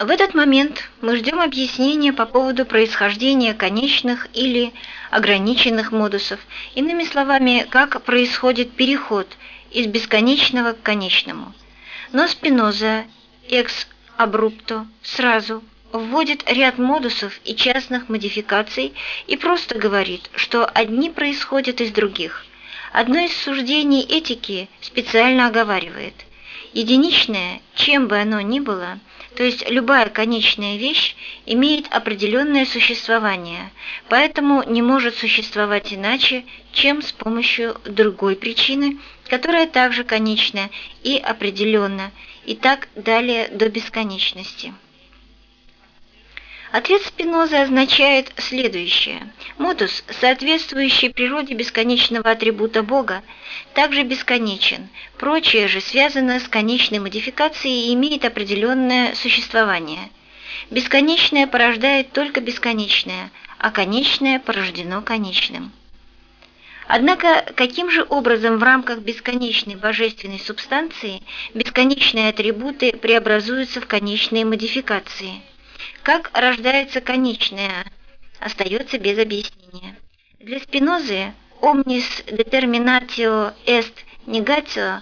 В этот момент мы ждем объяснения по поводу происхождения конечных или ограниченных модусов, иными словами, как происходит переход из бесконечного к конечному. Но Спиноза экс абрупто сразу вводит ряд модусов и частных модификаций и просто говорит, что одни происходят из других. Одно из суждений этики специально оговаривает – Единичное, чем бы оно ни было, то есть любая конечная вещь имеет определенное существование, поэтому не может существовать иначе, чем с помощью другой причины, которая также конечна и определенна, и так далее до бесконечности. Ответ Спинозы означает следующее. Модус, соответствующий природе бесконечного атрибута Бога, также бесконечен, прочее же связано с конечной модификацией и имеет определенное существование. Бесконечное порождает только бесконечное, а конечное порождено конечным. Однако, каким же образом в рамках бесконечной божественной субстанции бесконечные атрибуты преобразуются в конечные модификации – как рождается конечное, остается без объяснения. Для Спинозы «omnis determinatio est negatio»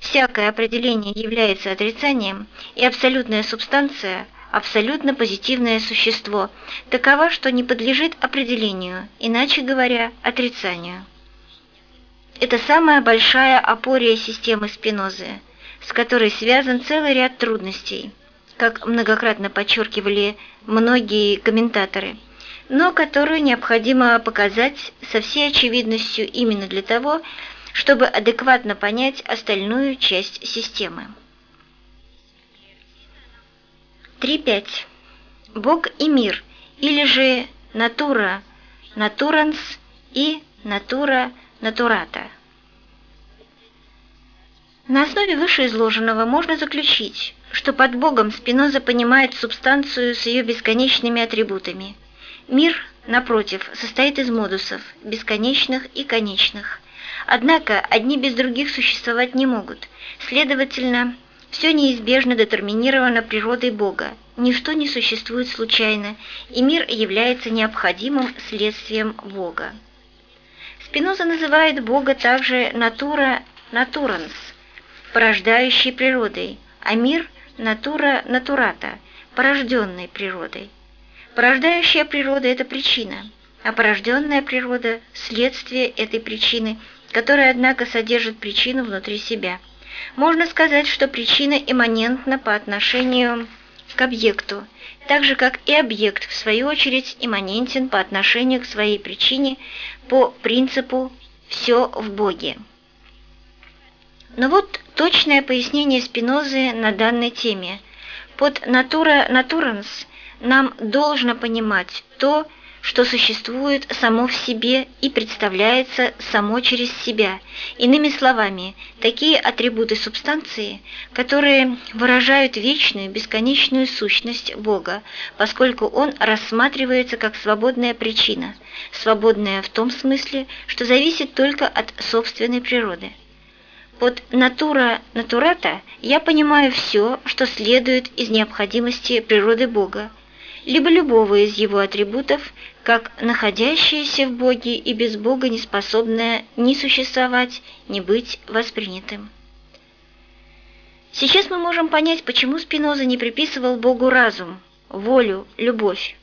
всякое определение является отрицанием, и абсолютная субстанция – абсолютно позитивное существо, такова, что не подлежит определению, иначе говоря, отрицанию. Это самая большая опория системы Спинозы, с которой связан целый ряд трудностей – как многократно подчеркивали многие комментаторы, но которую необходимо показать со всей очевидностью именно для того, чтобы адекватно понять остальную часть системы. 3.5. Бог и мир, или же натура, натуранс и натура натурата. На основе вышеизложенного можно заключить, что под Богом Спиноза понимает субстанцию с ее бесконечными атрибутами. Мир, напротив, состоит из модусов, бесконечных и конечных. Однако одни без других существовать не могут. Следовательно, все неизбежно детерминировано природой Бога, ничто не существует случайно, и мир является необходимым следствием Бога. Спиноза называет Бога также натура натуранс, порождающей природой, а мир – натура натурата, порожденной природой. Порождающая природа – это причина, а порожденная природа – следствие этой причины, которая, однако, содержит причину внутри себя. Можно сказать, что причина имманентна по отношению к объекту, так же, как и объект, в свою очередь, имманентен по отношению к своей причине по принципу «все в Боге». Но вот точное пояснение Спинозы на данной теме. Под «натура натуранс» нам должно понимать то, что существует само в себе и представляется само через себя. Иными словами, такие атрибуты субстанции, которые выражают вечную, бесконечную сущность Бога, поскольку Он рассматривается как свободная причина, свободная в том смысле, что зависит только от собственной природы. Под натура натурата я понимаю все, что следует из необходимости природы Бога, либо любого из его атрибутов, как находящееся в Боге и без Бога не способное ни существовать, ни быть воспринятым. Сейчас мы можем понять, почему Спиноза не приписывал Богу разум, волю, любовь.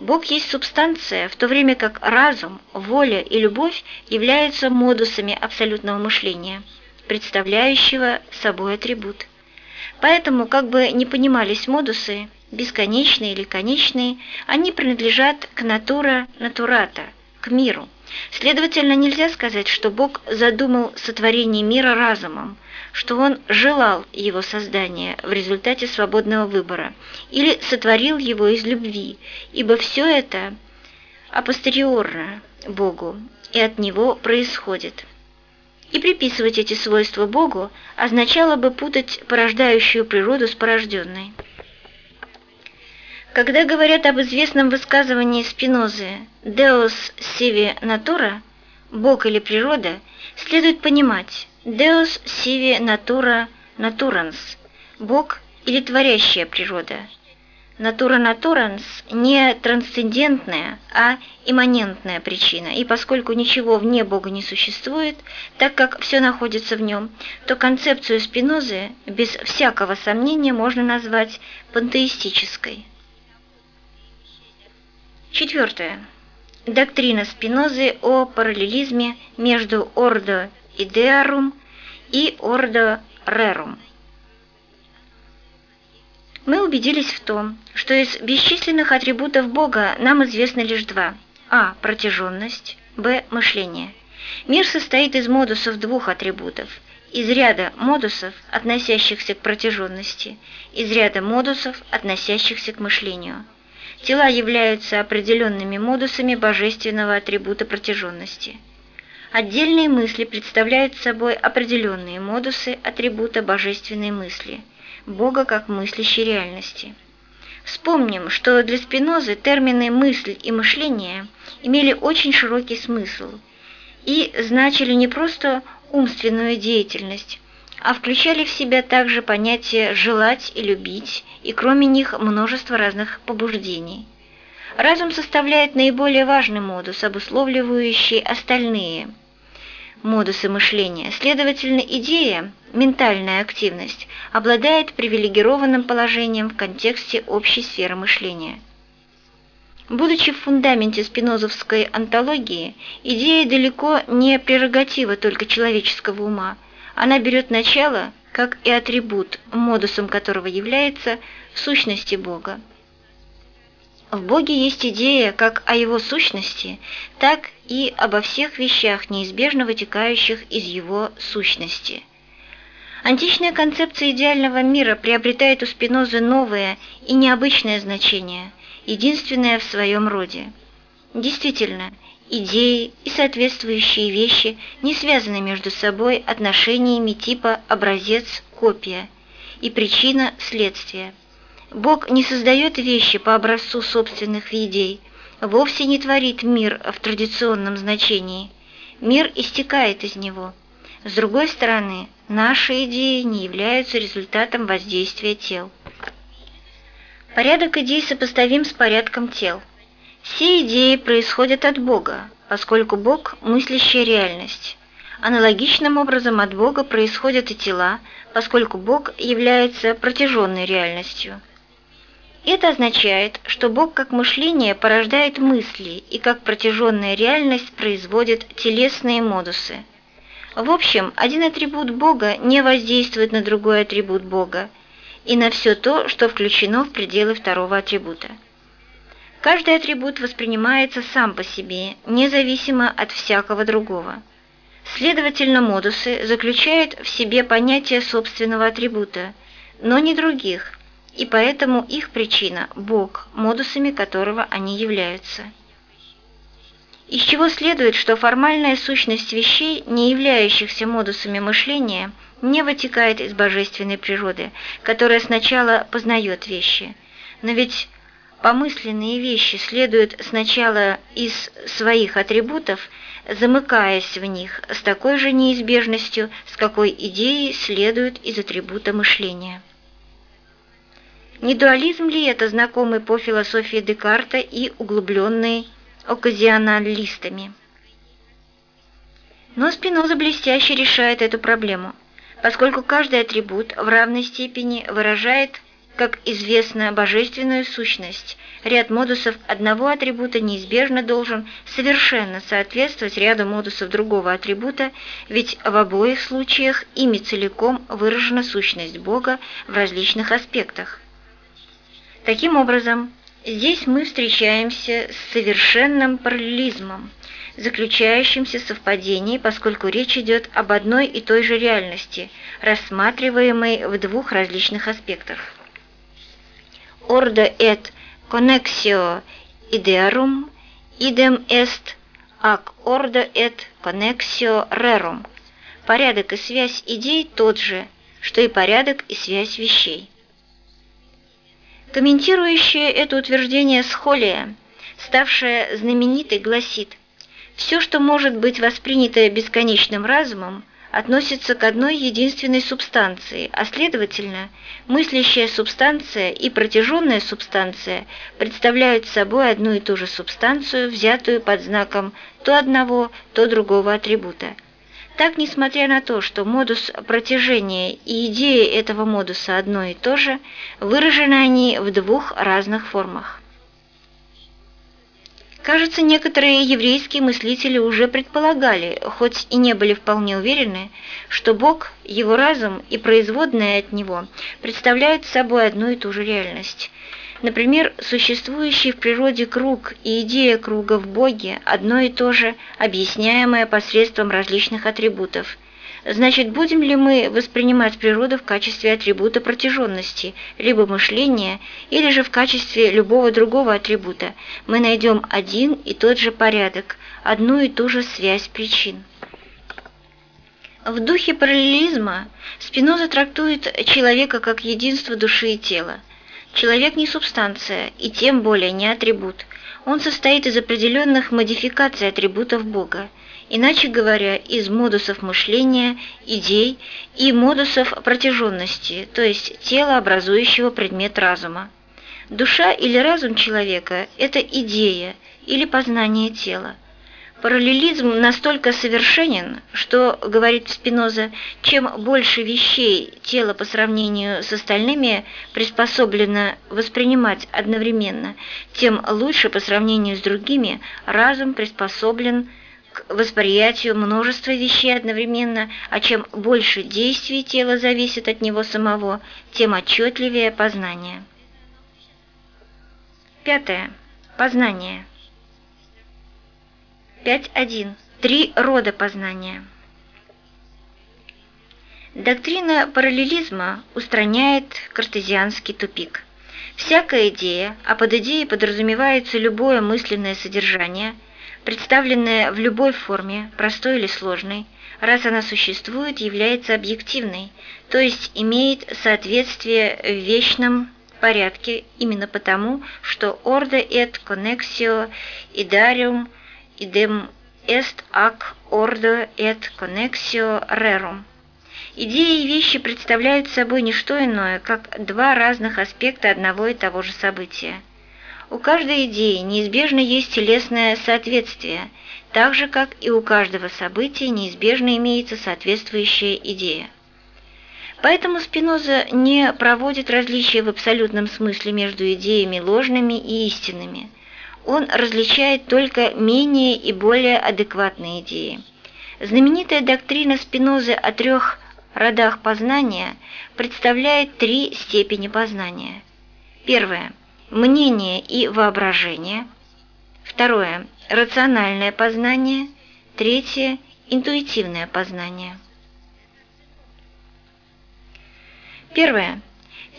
Бог есть субстанция, в то время как разум, воля и любовь являются модусами абсолютного мышления – представляющего собой атрибут. Поэтому, как бы не понимались модусы, бесконечные или конечные, они принадлежат к натура натурата, к миру. Следовательно, нельзя сказать, что Бог задумал сотворение мира разумом, что Он желал его создания в результате свободного выбора, или сотворил его из любви, ибо все это апостериорно Богу и от Него происходит. И приписывать эти свойства Богу означало бы путать порождающую природу с порожденной. Когда говорят об известном высказывании Спинозы «Deus sive natura» – «Бог или природа», следует понимать «Deus sive natura naturans» – «Бог или творящая природа». Натура натуранс не трансцендентная, а имманентная причина, и поскольку ничего вне Бога не существует, так как все находится в нем, то концепцию Спинозы без всякого сомнения можно назвать пантеистической. Четвертое. Доктрина Спинозы о параллелизме между ордо идеарум и ордо рерум. Мы убедились в том, что из бесчисленных атрибутов Бога нам известны лишь два – а. протяженность, б. мышление. Мир состоит из модусов двух атрибутов – из ряда модусов, относящихся к протяженности, из ряда модусов, относящихся к мышлению. Тела являются определенными модусами божественного атрибута протяженности. Отдельные мысли представляют собой определенные модусы атрибута божественной мысли – Бога как мыслящей реальности. Вспомним, что для Спинозы термины «мысль» и «мышление» имели очень широкий смысл и значили не просто умственную деятельность, а включали в себя также понятия «желать» и «любить», и кроме них множество разных побуждений. Разум составляет наиболее важный модус, обусловливающий остальные – модусы мышления. Следовательно, идея, ментальная активность, обладает привилегированным положением в контексте общей сферы мышления. Будучи в фундаменте спинозовской антологии, идея далеко не прерогатива только человеческого ума. Она берет начало, как и атрибут, модусом которого является в сущности Бога. В Боге есть идея как о Его сущности, так и обо всех вещах, неизбежно вытекающих из Его сущности. Античная концепция идеального мира приобретает у Спинозы новое и необычное значение, единственное в своем роде. Действительно, идеи и соответствующие вещи не связаны между собой отношениями типа образец-копия и причина-следствие. Бог не создает вещи по образцу собственных идей, вовсе не творит мир в традиционном значении. Мир истекает из него. С другой стороны, наши идеи не являются результатом воздействия тел. Порядок идей сопоставим с порядком тел. Все идеи происходят от Бога, поскольку Бог – мыслящая реальность. Аналогичным образом от Бога происходят и тела, поскольку Бог является протяженной реальностью. Это означает, что Бог как мышление порождает мысли и как протяженная реальность производит телесные модусы. В общем, один атрибут Бога не воздействует на другой атрибут Бога и на все то, что включено в пределы второго атрибута. Каждый атрибут воспринимается сам по себе, независимо от всякого другого. Следовательно, модусы заключают в себе понятие собственного атрибута, но не других – и поэтому их причина – Бог, модусами которого они являются. Из чего следует, что формальная сущность вещей, не являющихся модусами мышления, не вытекает из божественной природы, которая сначала познает вещи. Но ведь помысленные вещи следуют сначала из своих атрибутов, замыкаясь в них с такой же неизбежностью, с какой идеи следуют из атрибута мышления. Не дуализм ли это, знакомый по философии Декарта и углубленный оказионалистами? Но Спиноза блестяще решает эту проблему, поскольку каждый атрибут в равной степени выражает, как известно, божественную сущность. Ряд модусов одного атрибута неизбежно должен совершенно соответствовать ряду модусов другого атрибута, ведь в обоих случаях ими целиком выражена сущность Бога в различных аспектах. Таким образом, здесь мы встречаемся с совершенным параллелизмом, заключающимся в совпадении, поскольку речь идет об одной и той же реальности, рассматриваемой в двух различных аспектах. Ordo et connexio idearum idem est ac ordo et connexio rerum. Порядок и связь идей тот же, что и порядок и связь вещей. Комментирующая это утверждение Схолия, ставшая знаменитой, гласит, «Все, что может быть воспринято бесконечным разумом, относится к одной единственной субстанции, а следовательно, мыслящая субстанция и протяженная субстанция представляют собой одну и ту же субстанцию, взятую под знаком то одного, то другого атрибута. Так, несмотря на то, что модус протяжения и идея этого модуса одно и то же, выражены они в двух разных формах. Кажется, некоторые еврейские мыслители уже предполагали, хоть и не были вполне уверены, что Бог, его разум и производные от него представляют собой одну и ту же реальность. Например, существующий в природе круг и идея круга в Боге одно и то же, объясняемое посредством различных атрибутов – Значит, будем ли мы воспринимать природу в качестве атрибута протяженности, либо мышления, или же в качестве любого другого атрибута, мы найдем один и тот же порядок, одну и ту же связь причин. В духе параллелизма Спиноза трактует человека как единство души и тела. Человек не субстанция, и тем более не атрибут. Он состоит из определенных модификаций атрибутов Бога, иначе говоря, из модусов мышления, идей и модусов протяженности, то есть тела, образующего предмет разума. Душа или разум человека – это идея или познание тела. Параллелизм настолько совершенен, что, говорит Спиноза, чем больше вещей тело по сравнению с остальными приспособлено воспринимать одновременно, тем лучше по сравнению с другими разум приспособлен к восприятию множества вещей одновременно, а чем больше действий тела зависит от него самого, тем отчетливее познание. Пятое. Познание. 5.1. Три рода познания. Доктрина параллелизма устраняет картезианский тупик. Всякая идея, а под идеей подразумевается любое мысленное содержание – представленная в любой форме, простой или сложной, раз она существует, является объективной, то есть имеет соответствие в вечном порядке именно потому, что ordo et connexio idarium idem est ac ordo et connexio rerum. Идеи и вещи представляют собой не что иное, как два разных аспекта одного и того же события. У каждой идеи неизбежно есть телесное соответствие, так же, как и у каждого события неизбежно имеется соответствующая идея. Поэтому Спиноза не проводит различия в абсолютном смысле между идеями ложными и истинными. Он различает только менее и более адекватные идеи. Знаменитая доктрина Спинозы о трех родах познания представляет три степени познания. Первое – мнение и воображение. Второе – рациональное познание. Третье – интуитивное познание. Первое.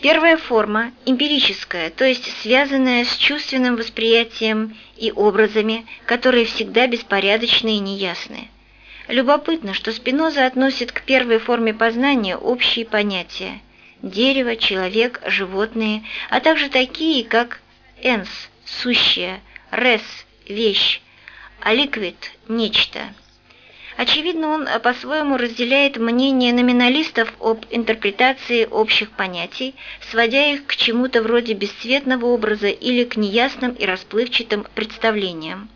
Первая форма – эмпирическая, то есть связанная с чувственным восприятием и образами, которые всегда беспорядочны и неясны. Любопытно, что Спиноза относит к первой форме познания общие понятия – дерево, человек, животные, а также такие, как «энс» – сущее, «рес» – вещь, а «ликвид» – нечто. Очевидно, он по-своему разделяет мнение номиналистов об интерпретации общих понятий, сводя их к чему-то вроде бесцветного образа или к неясным и расплывчатым представлениям.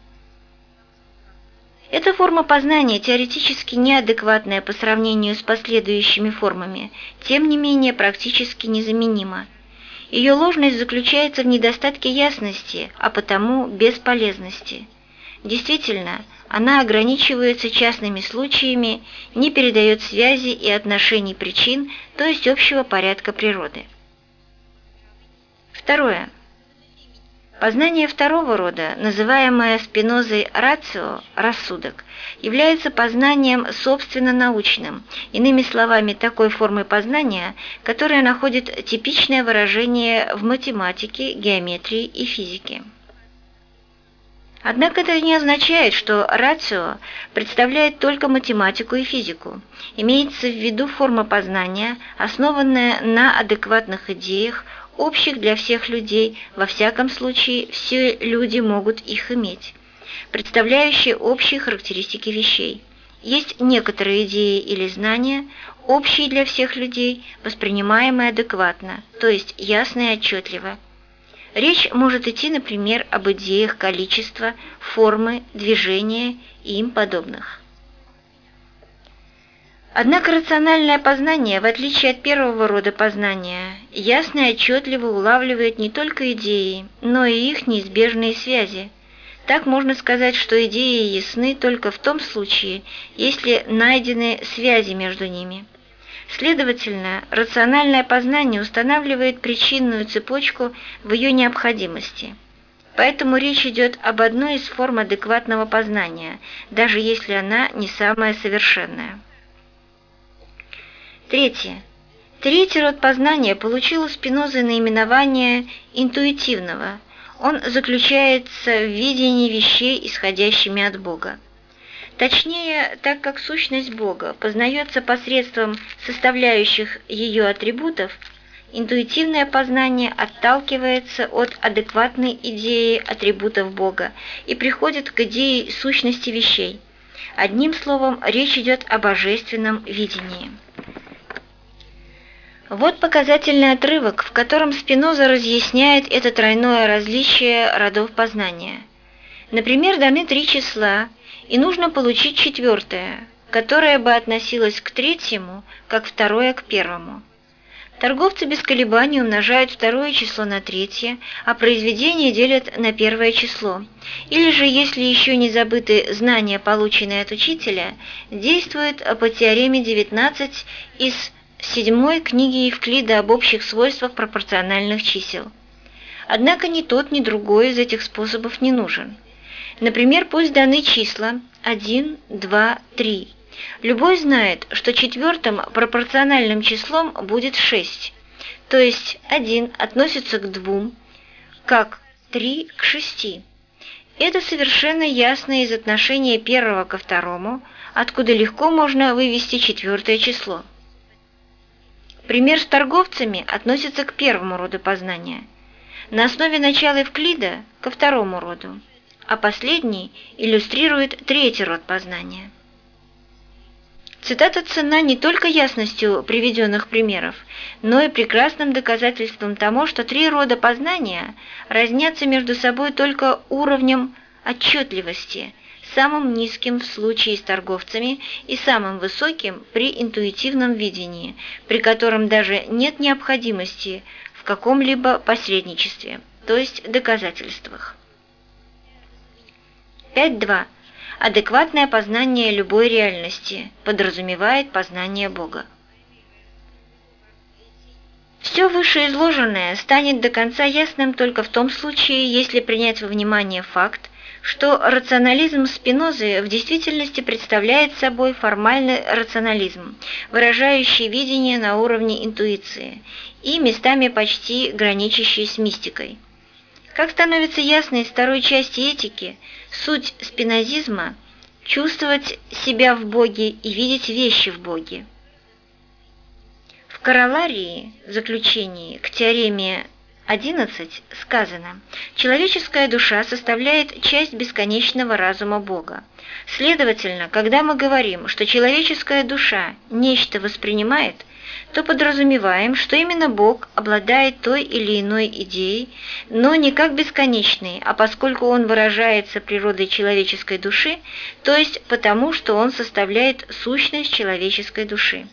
Эта форма познания теоретически неадекватная по сравнению с последующими формами, тем не менее практически незаменима. Ее ложность заключается в недостатке ясности, а потому бесполезности. Действительно, она ограничивается частными случаями, не передает связи и отношений причин, то есть общего порядка природы. Второе. Познание второго рода, называемое Спинозой рацио – рассудок, является познанием собственно научным, иными словами, такой формой познания, которая находит типичное выражение в математике, геометрии и физике. Однако это не означает, что рацио представляет только математику и физику. Имеется в виду форма познания, основанная на адекватных идеях, общих для всех людей, во всяком случае все люди могут их иметь, представляющие общие характеристики вещей. есть некоторые идеи или знания, общие для всех людей, воспринимаемые адекватно, то есть ясно и отчетливо. Речь может идти, например, об идеях количества, формы, движения и им подобных. Однако рациональное познание, в отличие от первого рода познания, ясно и отчетливо улавливает не только идеи, но и их неизбежные связи. Так можно сказать, что идеи ясны только в том случае, если найдены связи между ними. Следовательно, рациональное познание устанавливает причинную цепочку в ее необходимости. Поэтому речь идет об одной из форм адекватного познания, даже если она не самая совершенная. Третье. Третий род познания получил у Спинозы наименование интуитивного. Он заключается в видении вещей, исходящими от Бога. Точнее, так как сущность Бога познается посредством составляющих ее атрибутов, интуитивное познание отталкивается от адекватной идеи атрибутов Бога и приходит к идее сущности вещей. Одним словом, речь идет о божественном видении. Вот показательный отрывок, в котором Спиноза разъясняет это тройное различие родов познания. Например, даны три числа, и нужно получить четвертое, которое бы относилось к третьему, как второе к первому. Торговцы без колебаний умножают второе число на третье, а произведение делят на первое число. Или же, если еще не забыты знания, полученные от учителя, действуют по теореме 19 из седьмой книги Евклида об общих свойствах пропорциональных чисел. Однако ни тот, ни другой из этих способов не нужен. Например, пусть даны числа 1, 2, 3. Любой знает, что четвертым пропорциональным числом будет 6, то есть 1 относится к 2, как 3 к 6. Это совершенно ясно из отношения первого ко второму, откуда легко можно вывести четвертое число. Пример с торговцами относится к первому роду познания, на основе начала Евклида – ко второму роду, а последний иллюстрирует третий род познания. Цитата цена не только ясностью приведенных примеров, но и прекрасным доказательством тому, что три рода познания разнятся между собой только уровнем отчетливости – самым низким в случае с торговцами и самым высоким при интуитивном видении, при котором даже нет необходимости в каком-либо посредничестве, то есть доказательствах. 5.2. Адекватное познание любой реальности подразумевает познание Бога. Все вышеизложенное станет до конца ясным только в том случае, если принять во внимание факт, что рационализм Спинозы в действительности представляет собой формальный рационализм, выражающий видение на уровне интуиции и местами почти граничащий с мистикой. Как становится ясно из второй части этики, суть спинозизма – чувствовать себя в Боге и видеть вещи в Боге. В короларии, заключении к теореме 11 сказано «Человеческая душа составляет часть бесконечного разума Бога. Следовательно, когда мы говорим, что человеческая душа нечто воспринимает, то подразумеваем, что именно Бог обладает той или иной идеей, но не как бесконечной, а поскольку Он выражается природой человеческой души, то есть потому, что Он составляет сущность человеческой души.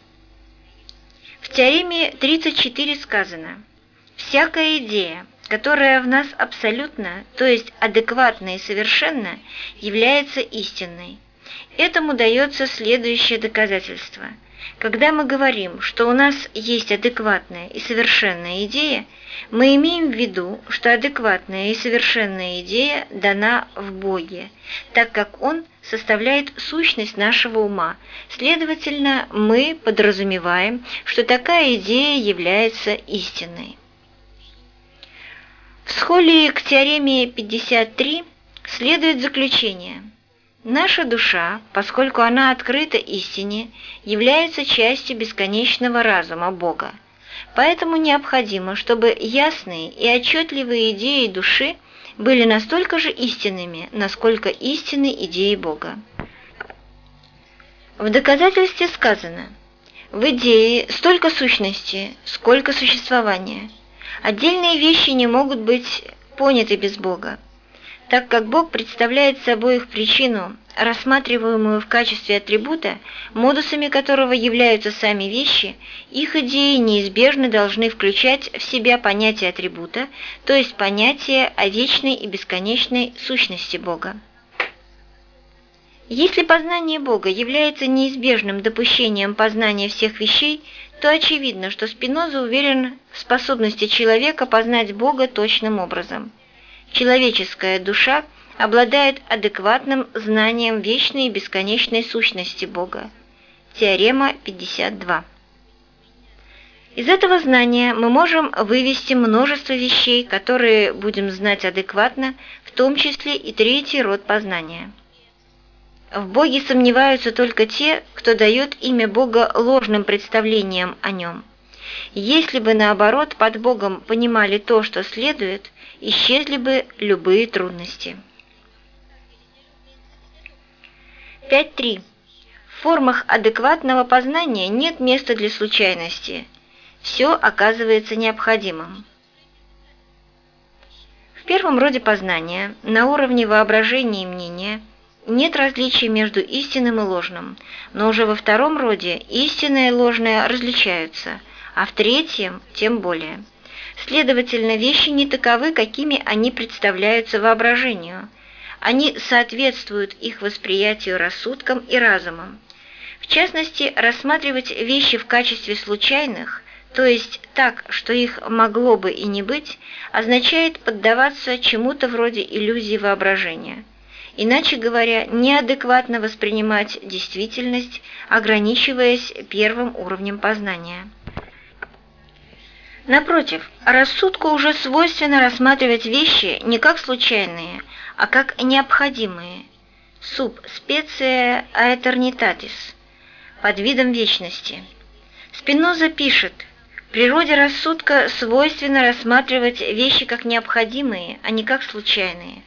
В теореме 34 сказано – Всякая идея, которая в нас абсолютно, то есть адекватна и совершенна, является истинной. Этому дается следующее доказательство. Когда мы говорим, что у нас есть адекватная и совершенная идея, мы имеем в виду, что адекватная и совершенная идея дана в Боге, так как Он составляет сущность нашего ума. Следовательно, мы подразумеваем, что такая идея является истинной. В схолии к теореме 53 следует заключение. Наша душа, поскольку она открыта истине, является частью бесконечного разума Бога. Поэтому необходимо, чтобы ясные и отчетливые идеи души были настолько же истинными, насколько истинны идеи Бога. В доказательстве сказано «В идее столько сущности, сколько существования. Отдельные вещи не могут быть поняты без Бога так как Бог представляет собой их причину, рассматриваемую в качестве атрибута, модусами которого являются сами вещи, их идеи неизбежно должны включать в себя понятие атрибута, то есть понятие о вечной и бесконечной сущности Бога. Если познание Бога является неизбежным допущением познания всех вещей, то очевидно, что Спиноза уверен в способности человека познать Бога точным образом – человеческая душа обладает адекватным знанием вечной и бесконечной сущности Бога. Теорема 52. Из этого знания мы можем вывести множество вещей, которые будем знать адекватно, в том числе и третий род познания. В Боге сомневаются только те, кто дает имя Бога ложным представлением о нем. Если бы, наоборот, под Богом понимали то, что следует, исчезли бы любые трудности. 5.3. В формах адекватного познания нет места для случайности. Все оказывается необходимым. В первом роде познания, на уровне воображения и мнения, нет различия между истинным и ложным, но уже во втором роде истинное и ложное различаются, а в третьем тем более. Следовательно, вещи не таковы, какими они представляются воображению. Они соответствуют их восприятию рассудком и разумом. В частности, рассматривать вещи в качестве случайных, то есть так, что их могло бы и не быть, означает поддаваться чему-то вроде иллюзии воображения. Иначе говоря, неадекватно воспринимать действительность, ограничиваясь первым уровнем познания. Напротив, рассудку уже свойственно рассматривать вещи не как случайные, а как необходимые. Суб специя аэтернитатис под видом вечности. Спиноза пишет, природе рассудка свойственно рассматривать вещи как необходимые, а не как случайные.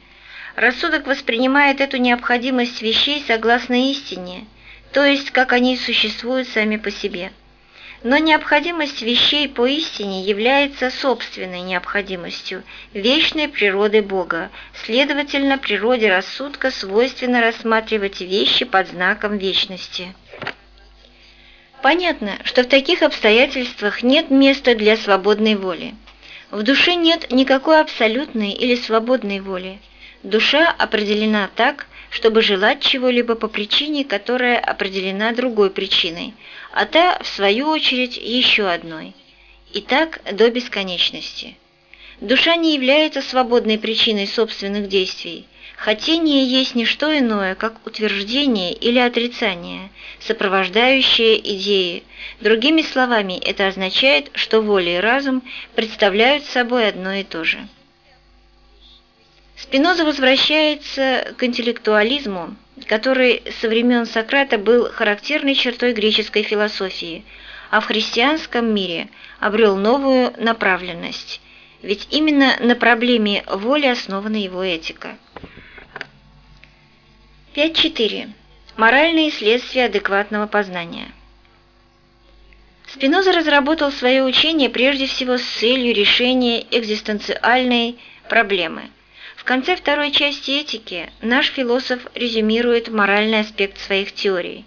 Рассудок воспринимает эту необходимость вещей согласно истине, то есть как они существуют сами по себе. Но необходимость вещей поистине является собственной необходимостью, вечной природы Бога, следовательно, природе рассудка свойственно рассматривать вещи под знаком вечности. Понятно, что в таких обстоятельствах нет места для свободной воли. В душе нет никакой абсолютной или свободной воли. Душа определена так, чтобы желать чего-либо по причине, которая определена другой причиной, а та, в свою очередь, еще одной. И так до бесконечности. Душа не является свободной причиной собственных действий. Хотение есть не что иное, как утверждение или отрицание, сопровождающее идеи. Другими словами, это означает, что воля и разум представляют собой одно и то же. Спиноза возвращается к интеллектуализму, который со времен Сократа был характерной чертой греческой философии, а в христианском мире обрел новую направленность, ведь именно на проблеме воли основана его этика. 5.4. Моральные следствия адекватного познания. Спиноза разработал свое учение прежде всего с целью решения экзистенциальной проблемы – конце второй части этики наш философ резюмирует моральный аспект своих теорий.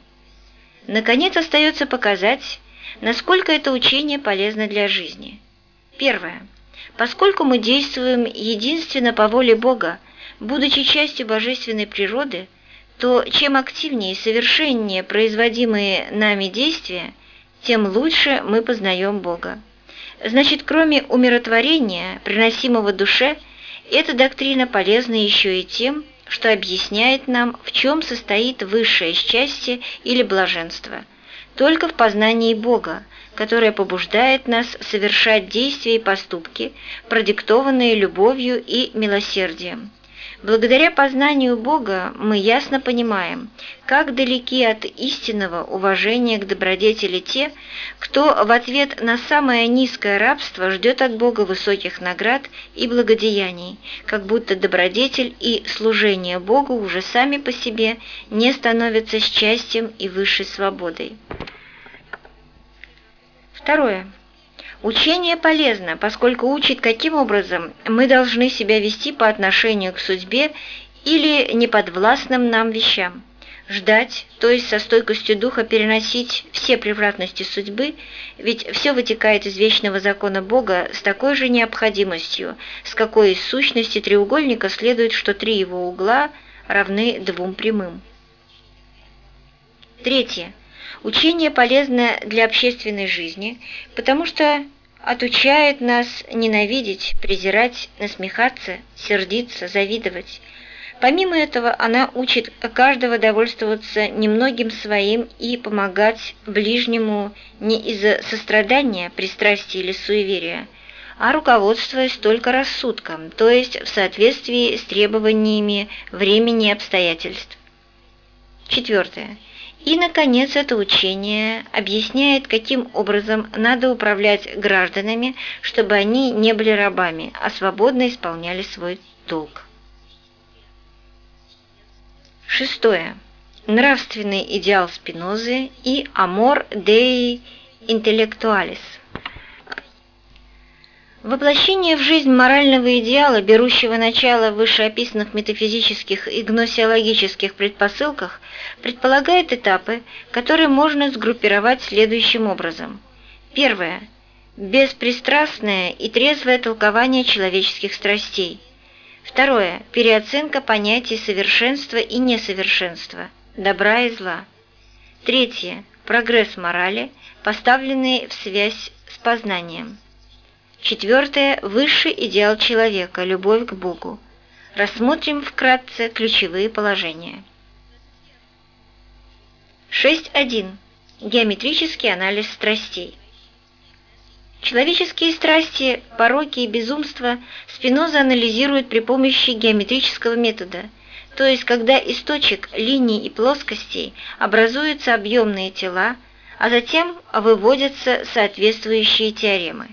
Наконец остается показать, насколько это учение полезно для жизни. Первое. Поскольку мы действуем единственно по воле Бога, будучи частью божественной природы, то чем активнее и совершеннее производимые нами действия, тем лучше мы познаем Бога. Значит, кроме умиротворения, приносимого душе – эта доктрина полезна еще и тем, что объясняет нам, в чем состоит высшее счастье или блаженство. Только в познании Бога, которое побуждает нас совершать действия и поступки, продиктованные любовью и милосердием. Благодаря познанию Бога мы ясно понимаем, как далеки от истинного уважения к добродетели те, кто в ответ на самое низкое рабство ждет от Бога высоких наград и благодеяний, как будто добродетель и служение Богу уже сами по себе не становятся счастьем и высшей свободой. Второе. Учение полезно, поскольку учит, каким образом мы должны себя вести по отношению к судьбе или неподвластным нам вещам. Ждать, то есть со стойкостью духа переносить все превратности судьбы, ведь все вытекает из вечного закона Бога с такой же необходимостью, с какой из сущности треугольника следует, что три его угла равны двум прямым. Третье. Учение полезно для общественной жизни, потому что отучает нас ненавидеть, презирать, насмехаться, сердиться, завидовать. Помимо этого, она учит каждого довольствоваться немногим своим и помогать ближнему не из-за сострадания, пристрастия или суеверия, а руководствуясь только рассудком, то есть в соответствии с требованиями времени и обстоятельств. Четвертое. И, наконец, это учение объясняет, каким образом надо управлять гражданами, чтобы они не были рабами, а свободно исполняли свой долг. Шестое. Нравственный идеал Спинозы и «Amor Dei Intellectualis». Воплощение в жизнь морального идеала, берущего начало в вышеописанных метафизических и гносеологических предпосылках, предполагает этапы, которые можно сгруппировать следующим образом. Первое. Беспристрастное и трезвое толкование человеческих страстей. Второе. Переоценка понятий совершенства и несовершенства, добра и зла. Третье. Прогресс морали, поставленный в связь с познанием. Четвертое – высший идеал человека – любовь к Богу. Рассмотрим вкратце ключевые положения. 6.1. Геометрический анализ страстей. Человеческие страсти, пороки и безумства Спиноза анализирует при помощи геометрического метода, то есть когда из точек, линий и плоскостей образуются объемные тела, а затем выводятся соответствующие теоремы.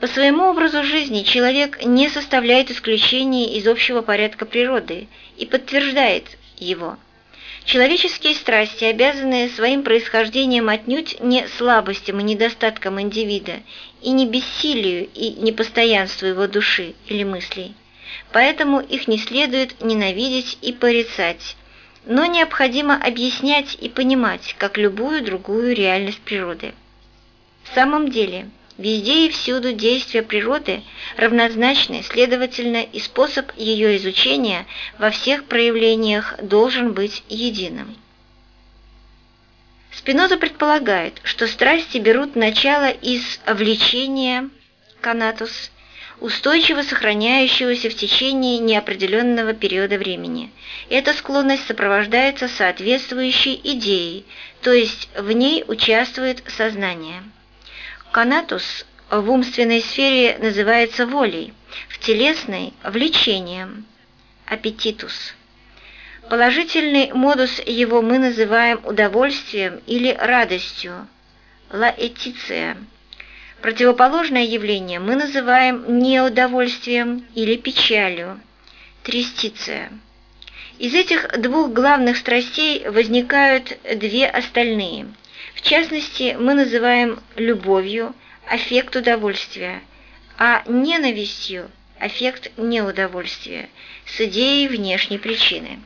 По своему образу жизни человек не составляет исключения из общего порядка природы и подтверждает его. Человеческие страсти, обязанные своим происхождением отнюдь не слабостям и недостаткам индивида, и не бессилию и непостоянству его души или мыслей. Поэтому их не следует ненавидеть и порицать, но необходимо объяснять и понимать, как любую другую реальность природы. В самом деле – Везде и всюду действия природы равнозначны, следовательно, и способ ее изучения во всех проявлениях должен быть единым. Спиноза предполагает, что страсти берут начало из влечения канатус, устойчиво сохраняющегося в течение неопределенного периода времени. Эта склонность сопровождается соответствующей идеей, то есть в ней участвует сознание. Канатус в умственной сфере называется волей, в телесной – влечением, аппетитус. Положительный модус его мы называем удовольствием или радостью, лаэтиция. Противоположное явление мы называем неудовольствием или печалью, тристиция. Из этих двух главных страстей возникают две остальные – в частности, мы называем любовью аффект удовольствия, а ненавистью – аффект неудовольствия с идеей внешней причины.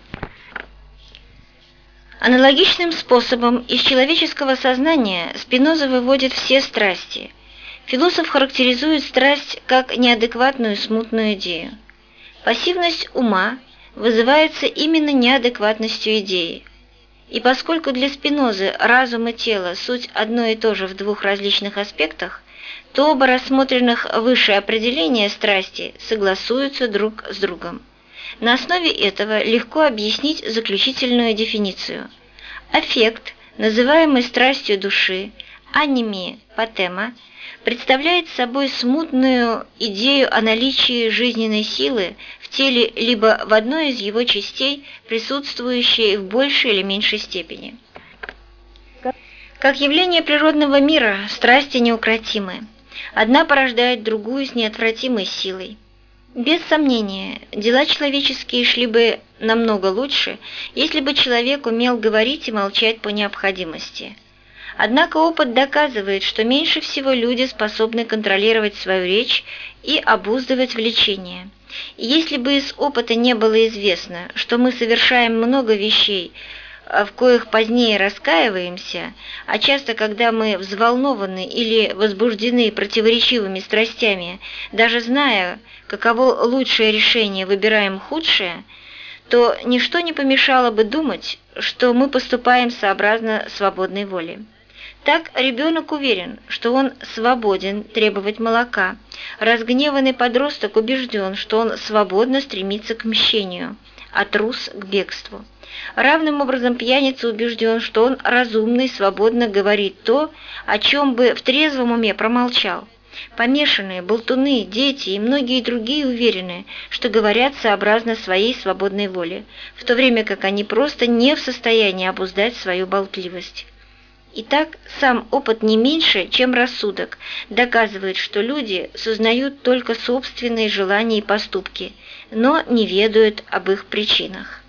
Аналогичным способом из человеческого сознания Спиноза выводит все страсти. Философ характеризует страсть как неадекватную смутную идею. Пассивность ума вызывается именно неадекватностью идеи, и поскольку для Спинозы разум и тело – суть одно и то же в двух различных аспектах, то оба рассмотренных выше определения страсти согласуются друг с другом. На основе этого легко объяснить заключительную дефиницию. Аффект, называемый страстью души, Аними Патема представляет собой смутную идею о наличии жизненной силы в теле либо в одной из его частей, присутствующей в большей или меньшей степени. Как явление природного мира, страсти неукротимы. Одна порождает другую с неотвратимой силой. Без сомнения, дела человеческие шли бы намного лучше, если бы человек умел говорить и молчать по необходимости. Однако опыт доказывает, что меньше всего люди способны контролировать свою речь и обуздывать влечение. Если бы из опыта не было известно, что мы совершаем много вещей, а в коих позднее раскаиваемся, а часто, когда мы взволнованы или возбуждены противоречивыми страстями, даже зная, каково лучшее решение, выбираем худшее, то ничто не помешало бы думать, что мы поступаем сообразно свободной воле. Так ребенок уверен, что он свободен требовать молока. Разгневанный подросток убежден, что он свободно стремится к мщению, а трус – к бегству. Равным образом пьяница убежден, что он разумно и свободно говорит то, о чем бы в трезвом уме промолчал. Помешанные, болтуны, дети и многие другие уверены, что говорят сообразно своей свободной воле, в то время как они просто не в состоянии обуздать свою болтливость. Итак, сам опыт не меньше, чем рассудок, доказывает, что люди сознают только собственные желания и поступки, но не ведают об их причинах.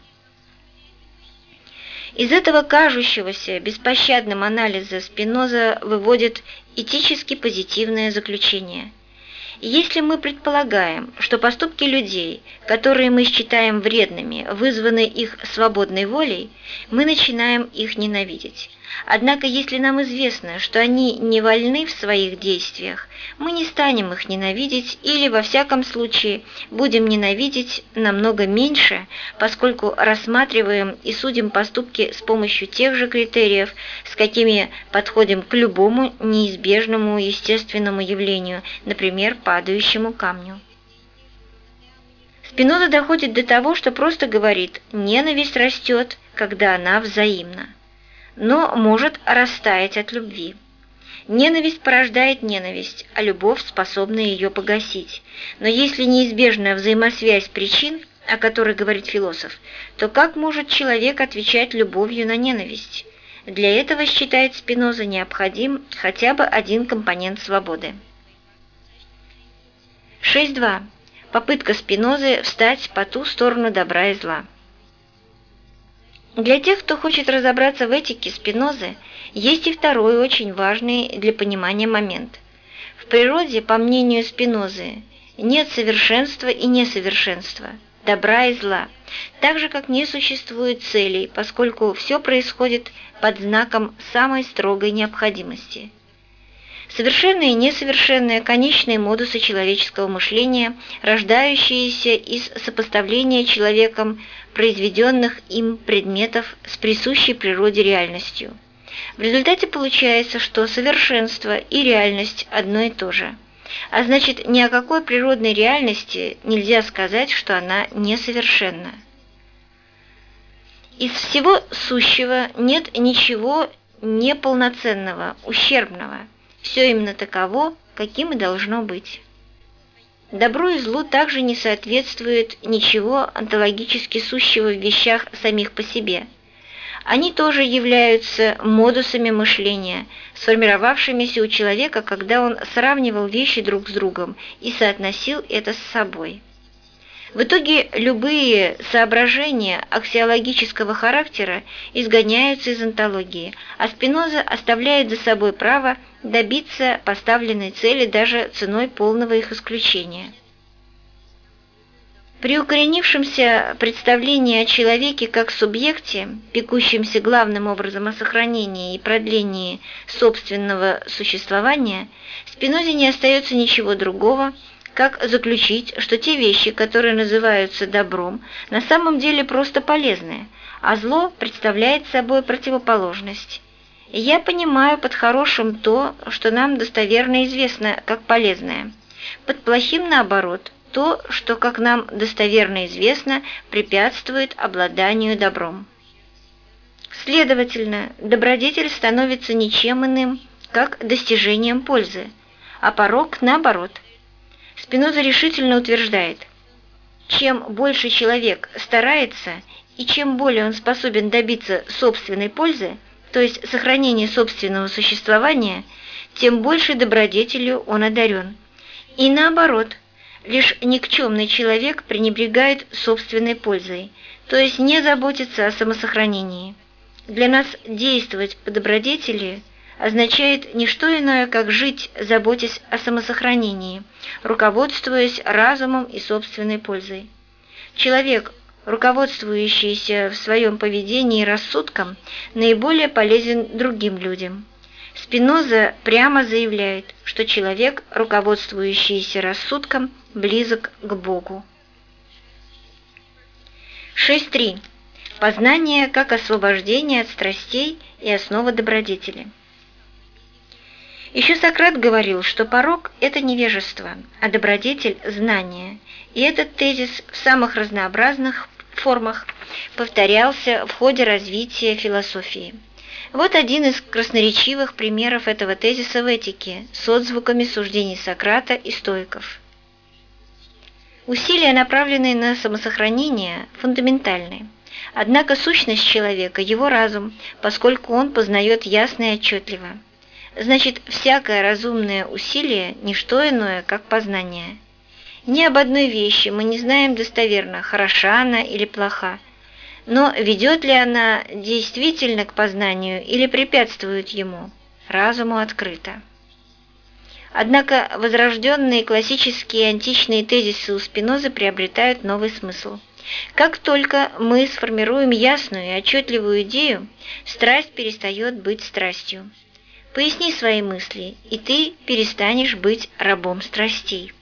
Из этого кажущегося беспощадным анализа Спиноза выводит этически позитивное заключение. Если мы предполагаем, что поступки людей, которые мы считаем вредными, вызваны их свободной волей, мы начинаем их ненавидеть. Однако, если нам известно, что они не вольны в своих действиях, мы не станем их ненавидеть или, во всяком случае, будем ненавидеть намного меньше, поскольку рассматриваем и судим поступки с помощью тех же критериев, с какими подходим к любому неизбежному естественному явлению, например, падающему камню. Спиноза доходит до того, что просто говорит «ненависть растет, когда она взаимна» но может растаять от любви. Ненависть порождает ненависть, а любовь способна ее погасить. Но если неизбежна взаимосвязь причин, о которой говорит философ, то как может человек отвечать любовью на ненависть? Для этого, считает Спиноза, необходим хотя бы один компонент свободы. 6.2. Попытка Спинозы встать по ту сторону добра и зла. Для тех, кто хочет разобраться в этике Спинозы, есть и второй очень важный для понимания момент. В природе, по мнению Спинозы, нет совершенства и несовершенства, добра и зла, так же, как не существует целей, поскольку все происходит под знаком самой строгой необходимости – Совершенные и несовершенные конечные модусы человеческого мышления, рождающиеся из сопоставления человеком произведенных им предметов с присущей природе реальностью. В результате получается, что совершенство и реальность одно и то же. А значит, ни о какой природной реальности нельзя сказать, что она несовершенна. Из всего сущего нет ничего неполноценного, ущербного – все именно таково, каким и должно быть. Добру и злу также не соответствует ничего онтологически сущего в вещах самих по себе. Они тоже являются модусами мышления, сформировавшимися у человека, когда он сравнивал вещи друг с другом и соотносил это с собой. В итоге любые соображения аксиологического характера изгоняются из онтологии, а Спиноза оставляет за собой право добиться поставленной цели даже ценой полного их исключения. При укоренившемся представлении о человеке как субъекте, пекущемся главным образом о сохранении и продлении собственного существования, Спинозе не остается ничего другого, как заключить, что те вещи, которые называются добром, на самом деле просто полезные, а зло представляет собой противоположность. Я понимаю под хорошим то, что нам достоверно известно как полезное, под плохим наоборот – то, что, как нам достоверно известно, препятствует обладанию добром. Следовательно, добродетель становится ничем иным, как достижением пользы, а порок наоборот. Спиноза решительно утверждает, чем больше человек старается и чем более он способен добиться собственной пользы, то есть сохранения собственного существования, тем больше добродетелью он одарен. И наоборот, лишь никчемный человек пренебрегает собственной пользой, то есть не заботится о самосохранении. Для нас действовать по добродетели означает не что иное, как жить, заботясь о самосохранении, руководствуясь разумом и собственной пользой. Человек, руководствующийся в своем поведении рассудком, наиболее полезен другим людям. Спиноза прямо заявляет, что человек, руководствующийся рассудком, близок к Богу. 6.3. Познание как освобождение от страстей и основа добродетели. Еще Сократ говорил, что порог – это невежество, а добродетель – знание, и этот тезис в самых разнообразных формах повторялся в ходе развития философии. Вот один из красноречивых примеров этого тезиса в этике с отзвуками суждений Сократа и стоиков. Усилия, направленные на самосохранение, фундаментальны. Однако сущность человека – его разум, поскольку он познает ясно и отчетливо. Значит, всякое разумное усилие – не что иное, как познание. Ни об одной вещи мы не знаем достоверно, хороша она или плоха, но ведет ли она действительно к познанию или препятствует ему, разуму открыто. Однако возрожденные классические античные тезисы у Спинозы приобретают новый смысл. Как только мы сформируем ясную и отчетливую идею, страсть перестает быть страстью. Поясни свои мысли, и ты перестанешь быть рабом страстей.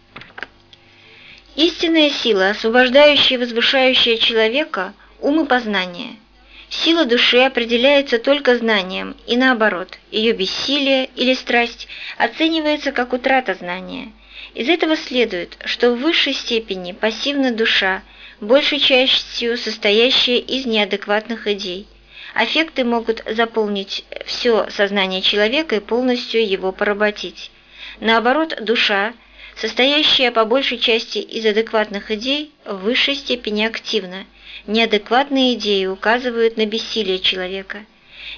Истинная сила, освобождающая и возвышающая человека – ум и познание – Сила души определяется только знанием, и наоборот, ее бессилие или страсть оценивается как утрата знания. Из этого следует, что в высшей степени пассивна душа, большей частью состоящая из неадекватных идей. Аффекты могут заполнить все сознание человека и полностью его поработить. Наоборот, душа, состоящая по большей части из адекватных идей, в высшей степени активна – неадекватные идеи указывают на бессилие человека.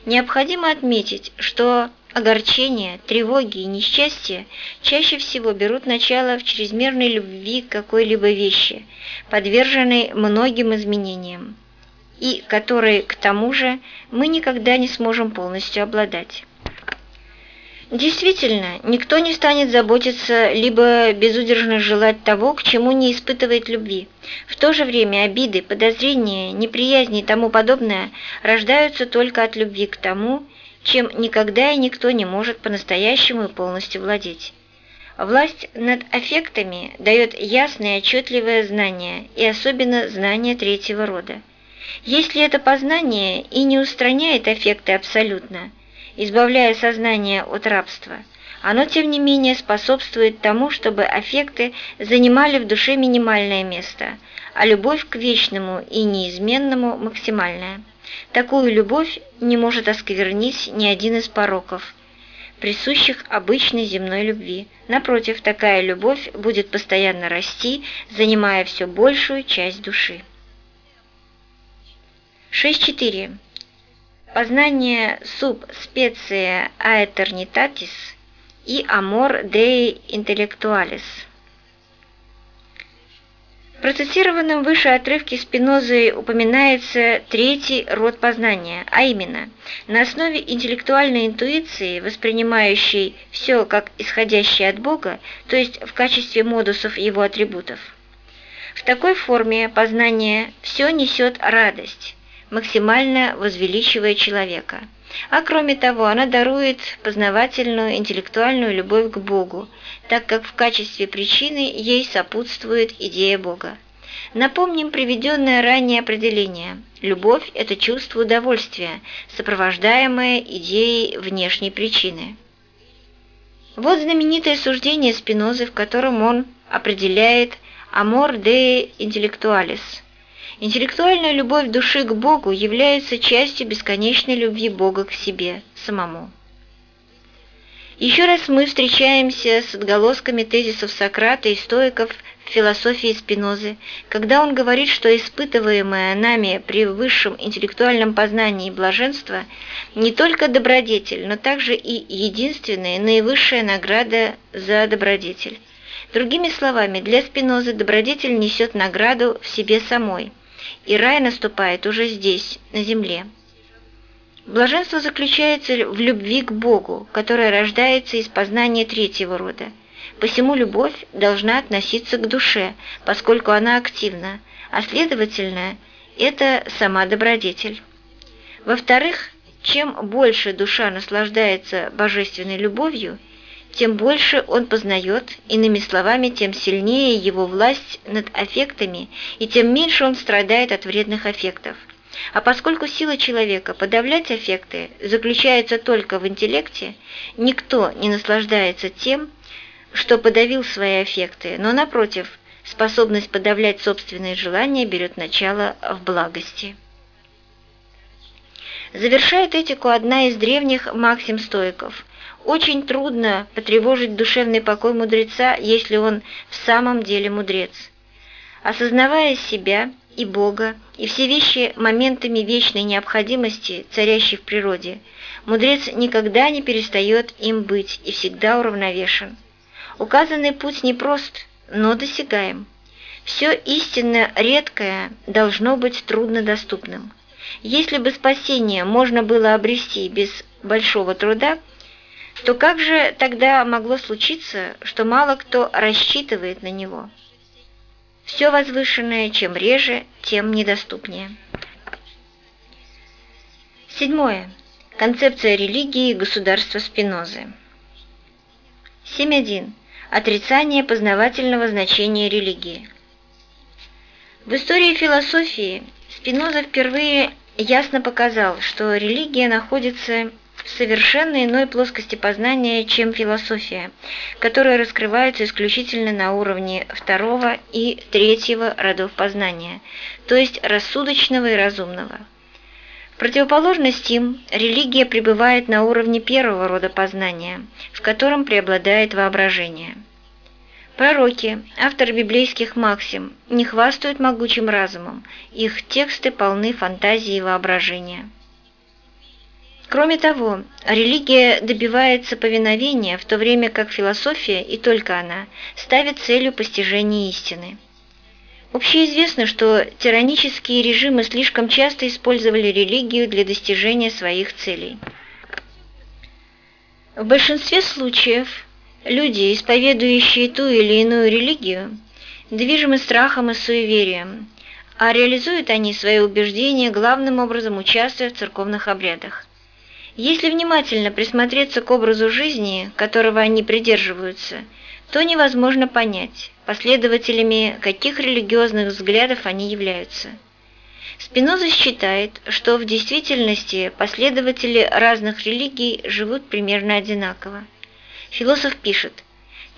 Необходимо отметить, что огорчение, тревоги и несчастье чаще всего берут начало в чрезмерной любви к какой-либо вещи, подверженной многим изменениям, и которой, к тому же, мы никогда не сможем полностью обладать. Действительно, никто не станет заботиться либо безудержно желать того, к чему не испытывает любви. В то же время обиды, подозрения, неприязни и тому подобное рождаются только от любви к тому, чем никогда и никто не может по-настоящему и полностью владеть. Власть над аффектами дает ясное и отчетливое знание, и особенно знание третьего рода. Если это познание и не устраняет аффекты абсолютно – избавляя сознание от рабства, оно, тем не менее, способствует тому, чтобы аффекты занимали в душе минимальное место, а любовь к вечному и неизменному – максимальная. Такую любовь не может осквернить ни один из пороков, присущих обычной земной любви. Напротив, такая любовь будет постоянно расти, занимая все большую часть души. 6.4 познание sub specie aeternitatis и amor dei intellectualis. В процитированном выше отрывке Спинозы упоминается третий род познания, а именно, на основе интеллектуальной интуиции, воспринимающей все как исходящее от Бога, то есть в качестве модусов его атрибутов. В такой форме познание все несет радость, максимально возвеличивая человека. А кроме того, она дарует познавательную интеллектуальную любовь к Богу, так как в качестве причины ей сопутствует идея Бога. Напомним приведенное ранее определение. Любовь – это чувство удовольствия, сопровождаемое идеей внешней причины. Вот знаменитое суждение Спинозы, в котором он определяет «amor de intellectualis» Интеллектуальная любовь души к Богу является частью бесконечной любви Бога к себе самому. Еще раз мы встречаемся с отголосками тезисов Сократа и стоиков в философии Спинозы, когда он говорит, что испытываемое нами при высшем интеллектуальном познании блаженство не только добродетель, но также и единственная, наивысшая награда за добродетель. Другими словами, для Спинозы добродетель несет награду в себе самой, и рай наступает уже здесь, на земле. Блаженство заключается в любви к Богу, которая рождается из познания третьего рода. Посему любовь должна относиться к душе, поскольку она активна, а следовательно, это сама добродетель. Во-вторых, чем больше душа наслаждается божественной любовью, тем больше он познает, иными словами, тем сильнее его власть над аффектами, и тем меньше он страдает от вредных аффектов. А поскольку сила человека подавлять аффекты заключается только в интеллекте, никто не наслаждается тем, что подавил свои аффекты, но, напротив, способность подавлять собственные желания берет начало в благости. Завершает этику одна из древних максим стоиков. Очень трудно потревожить душевный покой мудреца, если он в самом деле мудрец. Осознавая себя, и Бога, и все вещи моментами вечной необходимости, царящей в природе, мудрец никогда не перестает им быть и всегда уравновешен. Указанный путь непрост, но досягаем. Все истинно редкое должно быть труднодоступным. Если бы спасение можно было обрести без большого труда, то как же тогда могло случиться, что мало кто рассчитывает на него? Все возвышенное, чем реже, тем недоступнее. Седьмое. Концепция религии и государства Спинозы. 7.1. Отрицание познавательного значения религии. В истории философии Спиноза впервые ясно показал, что религия находится совершенно иной плоскости познания, чем философия, которая раскрывается исключительно на уровне второго и третьего родов познания, то есть рассудочного и разумного. В противоположность им, религия пребывает на уровне первого рода познания, в котором преобладает воображение. Пророки, авторы библейских максим, не хвастают могучим разумом, их тексты полны фантазии и воображения. Кроме того, религия добивается повиновения, в то время как философия, и только она, ставит целью постижения истины. Общеизвестно, что тиранические режимы слишком часто использовали религию для достижения своих целей. В большинстве случаев люди, исповедующие ту или иную религию, движимы страхом и суеверием, а реализуют они свои убеждения главным образом участвуя в церковных обрядах. Если внимательно присмотреться к образу жизни, которого они придерживаются, то невозможно понять, последователями каких религиозных взглядов они являются. Спиноза считает, что в действительности последователи разных религий живут примерно одинаково. Философ пишет –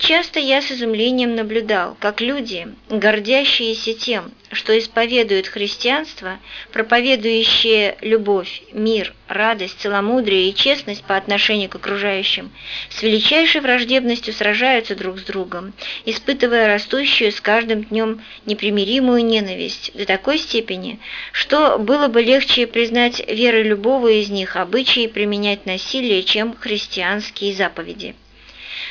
Часто я с изумлением наблюдал, как люди, гордящиеся тем, что исповедуют христианство, проповедующие любовь, мир, радость, целомудрие и честность по отношению к окружающим, с величайшей враждебностью сражаются друг с другом, испытывая растущую с каждым днем непримиримую ненависть до такой степени, что было бы легче признать верой любого из них обычаи применять насилие, чем христианские заповеди.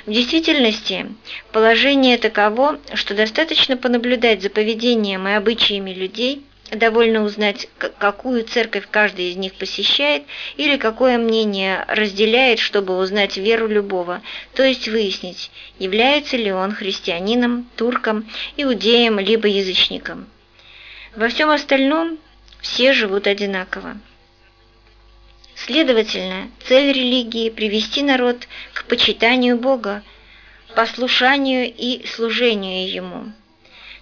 В действительности положение таково, что достаточно понаблюдать за поведением и обычаями людей, довольно узнать, какую церковь каждый из них посещает или какое мнение разделяет, чтобы узнать веру любого, то есть выяснить, является ли он христианином, турком, иудеем либо язычником. Во всем остальном все живут одинаково. Следовательно, цель религии – привести народ к почитанию Бога, послушанию и служению Ему.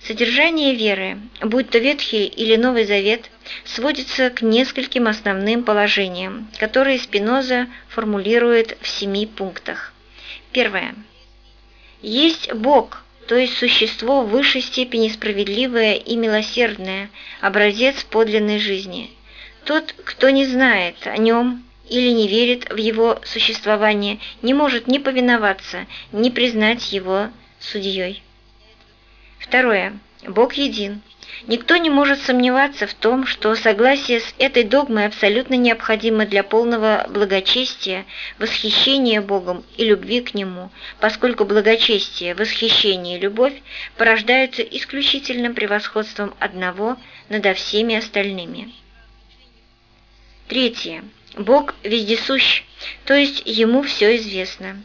Содержание веры, будь то Ветхий или Новый Завет, сводится к нескольким основным положениям, которые Спиноза формулирует в семи пунктах. Первое. Есть Бог, то есть существо в высшей степени справедливое и милосердное, образец подлинной жизни – тот, кто не знает о нем или не верит в его существование, не может ни повиноваться, ни признать его судьей. Второе. Бог един. Никто не может сомневаться в том, что согласие с этой догмой абсолютно необходимо для полного благочестия, восхищения Богом и любви к Нему, поскольку благочестие, восхищение и любовь порождаются исключительным превосходством одного над всеми остальными. Третье. Бог вездесущ, то есть Ему все известно.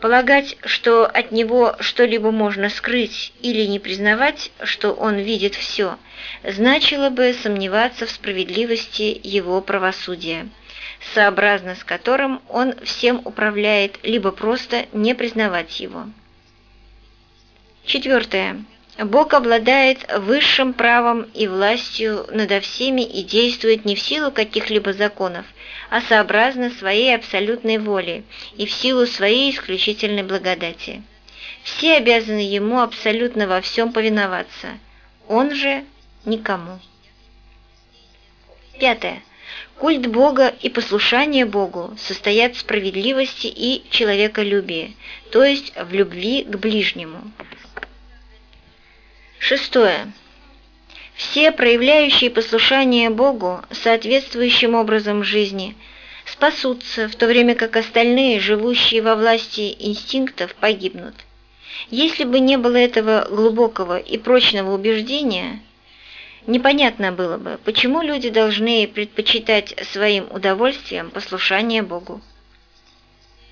Полагать, что от него что-либо можно скрыть или не признавать, что он видит все, значило бы сомневаться в справедливости его правосудия, сообразно с которым он всем управляет, либо просто не признавать его. Четвертое. Бог обладает высшим правом и властью над всеми и действует не в силу каких-либо законов, а сообразно своей абсолютной воле и в силу своей исключительной благодати. Все обязаны Ему абсолютно во всем повиноваться, Он же никому. Пятое. Культ Бога и послушание Богу состоят в справедливости и человеколюбии, то есть в любви к ближнему. Шестое. Все проявляющие послушание Богу соответствующим образом жизни спасутся, в то время как остальные, живущие во власти инстинктов, погибнут. Если бы не было этого глубокого и прочного убеждения, непонятно было бы, почему люди должны предпочитать своим удовольствием послушание Богу.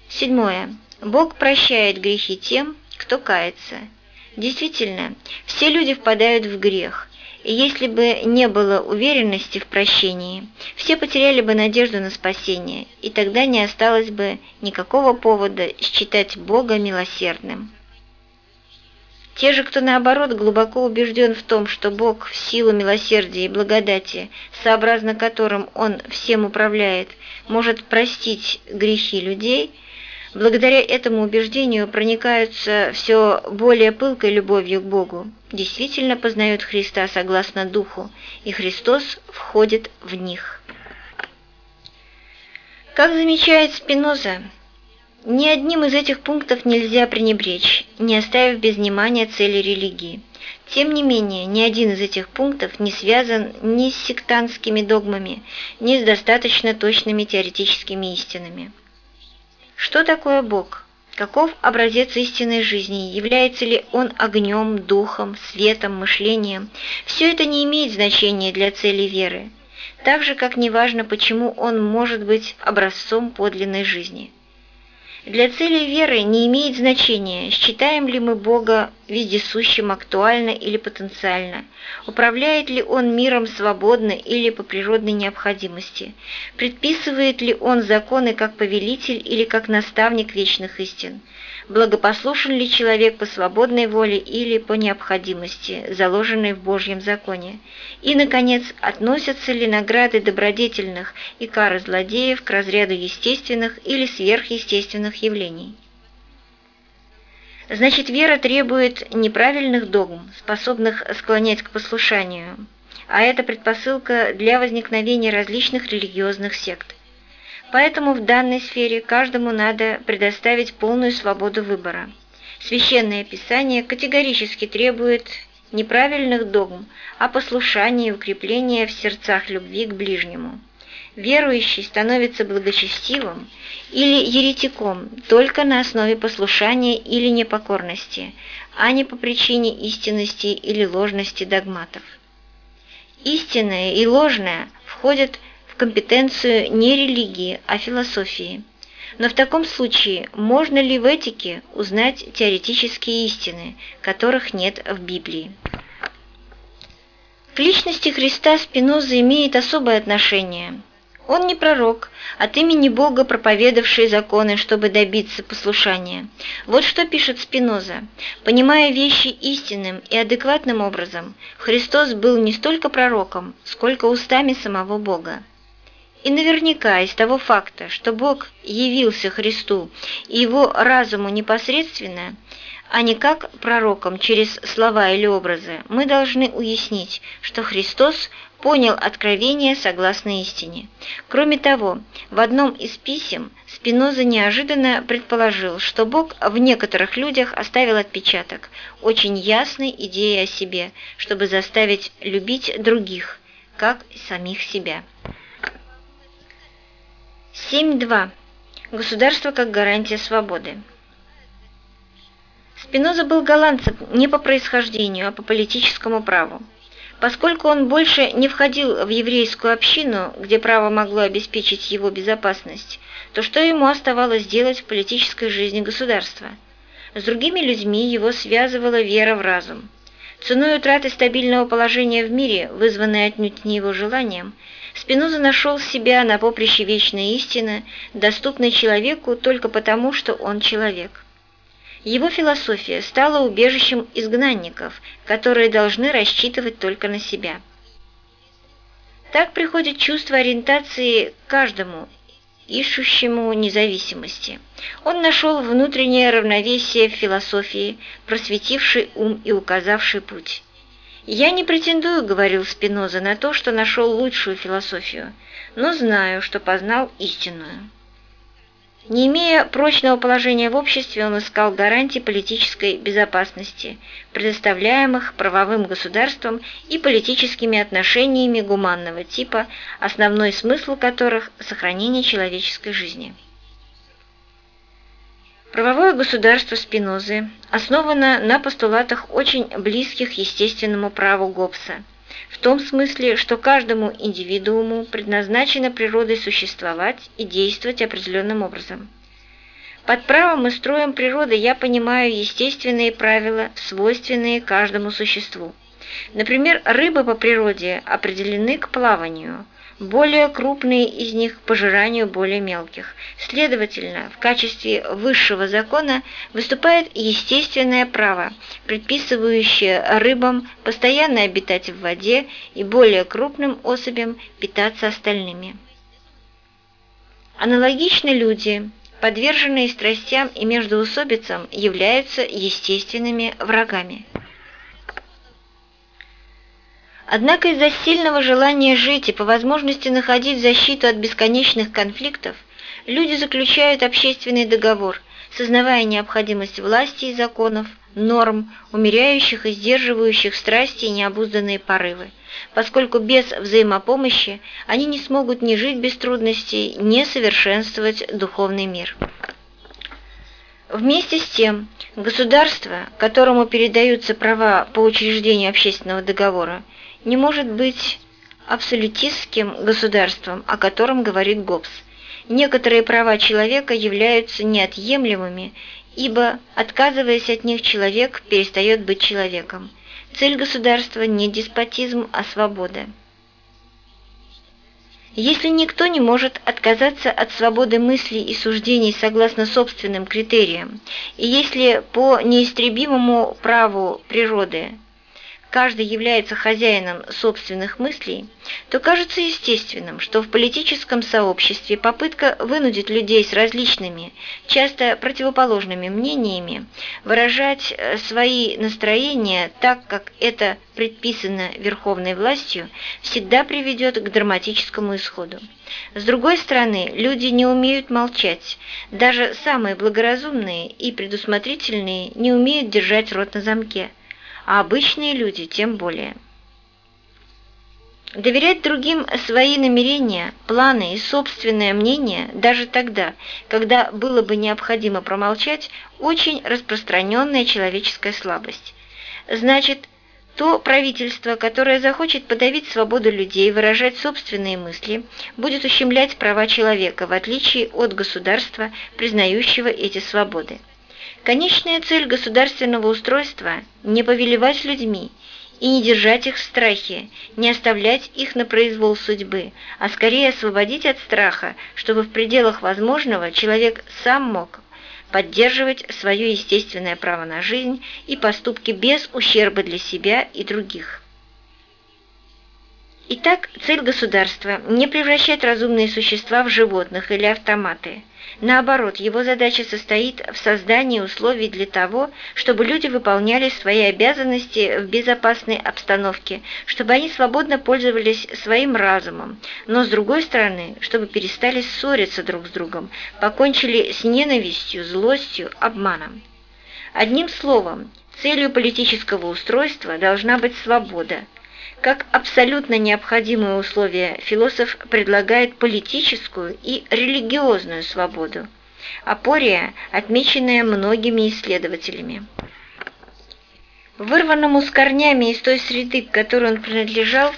Седьмое. Бог прощает грехи тем, кто кается – Действительно, все люди впадают в грех, и если бы не было уверенности в прощении, все потеряли бы надежду на спасение, и тогда не осталось бы никакого повода считать Бога милосердным. Те же, кто наоборот глубоко убежден в том, что Бог в силу милосердия и благодати, сообразно которым Он всем управляет, может простить грехи людей – благодаря этому убеждению проникаются все более пылкой любовью к Богу, действительно познают Христа согласно Духу, и Христос входит в них. Как замечает Спиноза, ни одним из этих пунктов нельзя пренебречь, не оставив без внимания цели религии. Тем не менее, ни один из этих пунктов не связан ни с сектантскими догмами, ни с достаточно точными теоретическими истинами. Что такое Бог? Каков образец истинной жизни? Является ли он огнем, духом, светом, мышлением? Все это не имеет значения для цели веры, так же, как неважно, почему он может быть образцом подлинной жизни. Для цели веры не имеет значения, считаем ли мы Бога вездесущим актуально или потенциально, управляет ли Он миром свободно или по природной необходимости, предписывает ли Он законы как повелитель или как наставник вечных истин, благопослушен ли человек по свободной воле или по необходимости, заложенной в Божьем законе, и, наконец, относятся ли награды добродетельных и кары злодеев к разряду естественных или сверхъестественных явлений. Значит, вера требует неправильных догм, способных склонять к послушанию, а это предпосылка для возникновения различных религиозных сект. Поэтому в данной сфере каждому надо предоставить полную свободу выбора. Священное Писание категорически требует неправильных догм, а послушания и укрепления в сердцах любви к ближнему. Верующий становится благочестивым или еретиком только на основе послушания или непокорности, а не по причине истинности или ложности догматов. Истинное и ложное входят в компетенцию не религии, а философии. Но в таком случае можно ли в этике узнать теоретические истины, которых нет в Библии? К личности Христа Спиноза имеет особое отношение. Он не пророк, от имени Бога проповедавший законы, чтобы добиться послушания. Вот что пишет Спиноза. Понимая вещи истинным и адекватным образом, Христос был не столько пророком, сколько устами самого Бога. И наверняка из того факта, что Бог явился Христу и его разуму непосредственно, а не как пророкам через слова или образы, мы должны уяснить, что Христос понял откровение согласно истине. Кроме того, в одном из писем Спиноза неожиданно предположил, что Бог в некоторых людях оставил отпечаток, очень ясной идеи о себе, чтобы заставить любить других, как самих себя. 7.2. Государство как гарантия свободы. Спиноза был голландцем не по происхождению, а по политическому праву. Поскольку он больше не входил в еврейскую общину, где право могло обеспечить его безопасность, то что ему оставалось делать в политической жизни государства? С другими людьми его связывала вера в разум. Ценой утраты стабильного положения в мире, вызванной отнюдь не его желанием, Спиноза нашел себя на поприще вечной истины, доступной человеку только потому, что он человек. Его философия стала убежищем изгнанников, которые должны рассчитывать только на себя. Так приходит чувство ориентации каждому, ищущему независимости. Он нашел внутреннее равновесие в философии, просветивший ум и указавший путь. «Я не претендую, — говорил Спиноза, — на то, что нашел лучшую философию, но знаю, что познал истинную». Не имея прочного положения в обществе, он искал гарантии политической безопасности, предоставляемых правовым государством и политическими отношениями гуманного типа, основной смысл которых – сохранение человеческой жизни. Правовое государство Спинозы основано на постулатах очень близких естественному праву Гоббса – в том смысле, что каждому индивидууму предназначено природой существовать и действовать определенным образом. Под правом и строем природы я понимаю естественные правила, свойственные каждому существу. Например, рыбы по природе определены к плаванию – более крупные из них – пожиранию более мелких. Следовательно, в качестве высшего закона выступает естественное право, предписывающее рыбам постоянно обитать в воде и более крупным особям питаться остальными. Аналогично люди, подверженные страстям и междоусобицам, являются естественными врагами. Однако из-за сильного желания жить и по возможности находить защиту от бесконечных конфликтов, люди заключают общественный договор, сознавая необходимость власти и законов, норм, умеряющих и сдерживающих страсти и необузданные порывы, поскольку без взаимопомощи они не смогут ни жить без трудностей, ни совершенствовать духовный мир. Вместе с тем, государство, которому передаются права по учреждению общественного договора, не может быть абсолютистским государством, о котором говорит Гоббс. Некоторые права человека являются неотъемлемыми, ибо, отказываясь от них, человек перестает быть человеком. Цель государства не деспотизм, а свобода. Если никто не может отказаться от свободы мыслей и суждений согласно собственным критериям, и если по неистребимому праву природы каждый является хозяином собственных мыслей, то кажется естественным, что в политическом сообществе попытка вынудить людей с различными, часто противоположными мнениями выражать э, свои настроения так, как это предписано верховной властью, всегда приведет к драматическому исходу. С другой стороны, люди не умеют молчать, даже самые благоразумные и предусмотрительные не умеют держать рот на замке – а обычные люди тем более. Доверять другим свои намерения, планы и собственное мнение даже тогда, когда было бы необходимо промолчать, очень распространенная человеческая слабость. Значит, то правительство, которое захочет подавить свободу людей выражать собственные мысли, будет ущемлять права человека, в отличие от государства, признающего эти свободы. Конечная цель государственного устройства – не повелевать людьми и не держать их в страхе, не оставлять их на произвол судьбы, а скорее освободить от страха, чтобы в пределах возможного человек сам мог поддерживать свое естественное право на жизнь и поступки без ущерба для себя и других. Итак, цель государства – не превращать разумные существа в животных или автоматы. Наоборот, его задача состоит в создании условий для того, чтобы люди выполняли свои обязанности в безопасной обстановке, чтобы они свободно пользовались своим разумом, но с другой стороны, чтобы перестали ссориться друг с другом, покончили с ненавистью, злостью, обманом. Одним словом, целью политического устройства должна быть свобода – как абсолютно необходимое условие философ предлагает политическую и религиозную свободу, апория, отмеченная многими исследователями. Вырванному с корнями из той среды, к которой он принадлежал,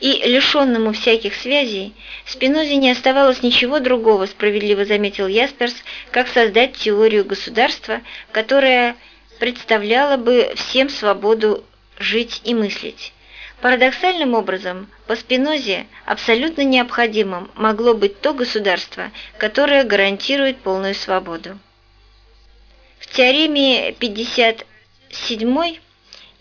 и лишенному всяких связей, Спинозе не оставалось ничего другого, справедливо заметил Ясперс, как создать теорию государства, которая представляла бы всем свободу жить и мыслить. Парадоксальным образом, по Спинозе абсолютно необходимым могло быть то государство, которое гарантирует полную свободу. В теореме 57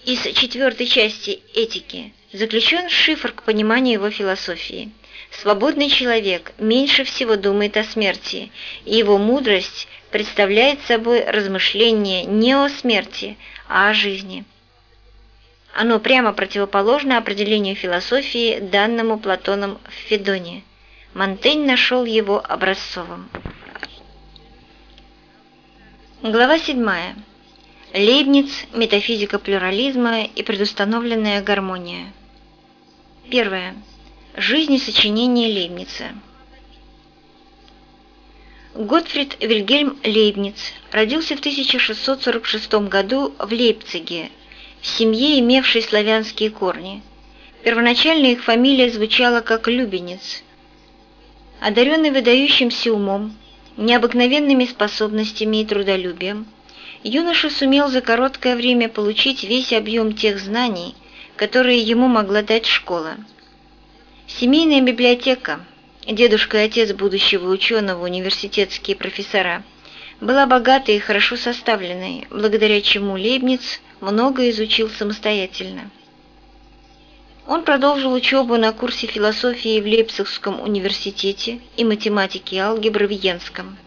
из четвертой части «Этики» заключен шифр к пониманию его философии. Свободный человек меньше всего думает о смерти, и его мудрость представляет собой размышление не о смерти, а о жизни. Оно прямо противоположно определению философии, данному Платоном в Федоне. Монтень нашел его образцовым. Глава 7. Лейбниц, метафизика плюрализма и предустановленная гармония. Первое. Жизнь и сочинение Лейбница. Готфрид Вильгельм Лейбниц родился в 1646 году в Лейпциге, в семье, имевшей славянские корни. Первоначально их фамилия звучала как Любенец. Одаренный выдающимся умом, необыкновенными способностями и трудолюбием, юноша сумел за короткое время получить весь объем тех знаний, которые ему могла дать школа. Семейная библиотека, дедушка и отец будущего ученого, университетские профессора, была богатой и хорошо составленной, благодаря чему Лейбниц много изучил самостоятельно. Он продолжил учебу на курсе философии в Лейпцигском университете и математики и алгебры в Йенском.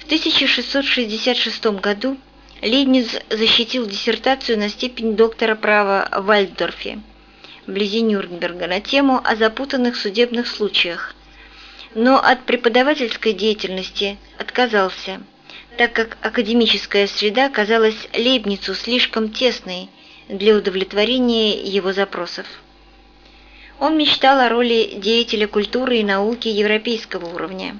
В 1666 году Лейбниц защитил диссертацию на степень доктора права в Вальдорфе, вблизи Нюрнберга, на тему о запутанных судебных случаях, но от преподавательской деятельности отказался – так как академическая среда казалась Лейбницу слишком тесной для удовлетворения его запросов. Он мечтал о роли деятеля культуры и науки европейского уровня,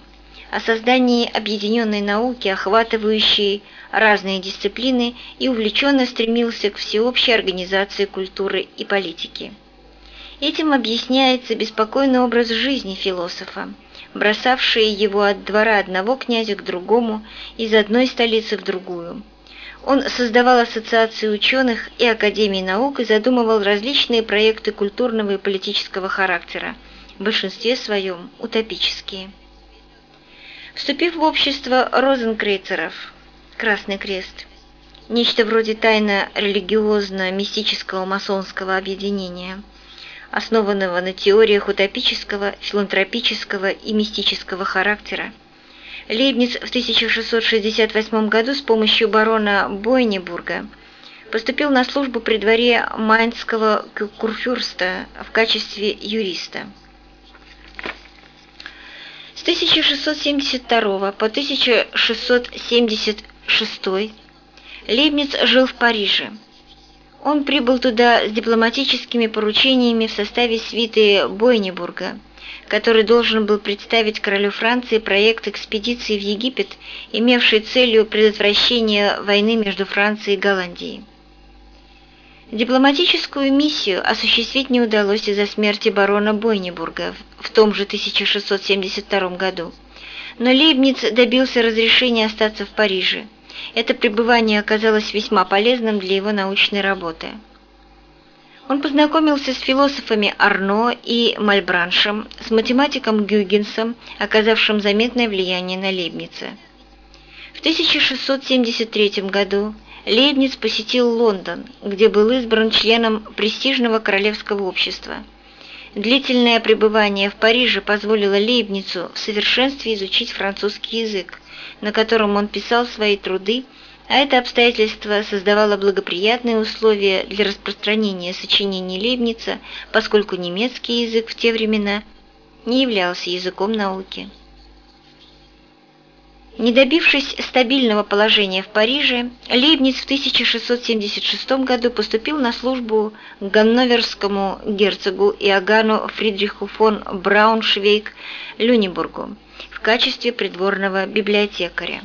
о создании объединенной науки, охватывающей разные дисциплины и увлеченно стремился к всеобщей организации культуры и политики. Этим объясняется беспокойный образ жизни философа, бросавшие его от двора одного князя к другому, из одной столицы в другую. Он создавал ассоциации ученых и академии наук и задумывал различные проекты культурного и политического характера, в большинстве своем утопические. Вступив в общество розенкрейцеров, Красный Крест, нечто вроде тайно-религиозно-мистического масонского объединения – основанного на теориях утопического, филантропического и мистического характера. Лейбниц в 1668 году с помощью барона Бойнебурга поступил на службу при дворе Майнского курфюрста в качестве юриста. С 1672 по 1676 Лейбниц жил в Париже. Он прибыл туда с дипломатическими поручениями в составе свиты Бойнебурга, который должен был представить королю Франции проект экспедиции в Египет, имевший целью предотвращение войны между Францией и Голландией. Дипломатическую миссию осуществить не удалось из-за смерти барона Бойнебурга в том же 1672 году, но Лейбниц добился разрешения остаться в Париже – это пребывание оказалось весьма полезным для его научной работы. Он познакомился с философами Арно и Мальбраншем, с математиком Гюйгенсом, оказавшим заметное влияние на Лейбница. В 1673 году Лейбниц посетил Лондон, где был избран членом престижного королевского общества. Длительное пребывание в Париже позволило Лейбницу в совершенстве изучить французский язык, на котором он писал свои труды, а это обстоятельство создавало благоприятные условия для распространения сочинений Лейбница, поскольку немецкий язык в те времена не являлся языком науки. Не добившись стабильного положения в Париже, Лейбниц в 1676 году поступил на службу к ганноверскому герцогу Иоганну Фридриху фон Брауншвейг-Люнебургу в качестве придворного библиотекаря.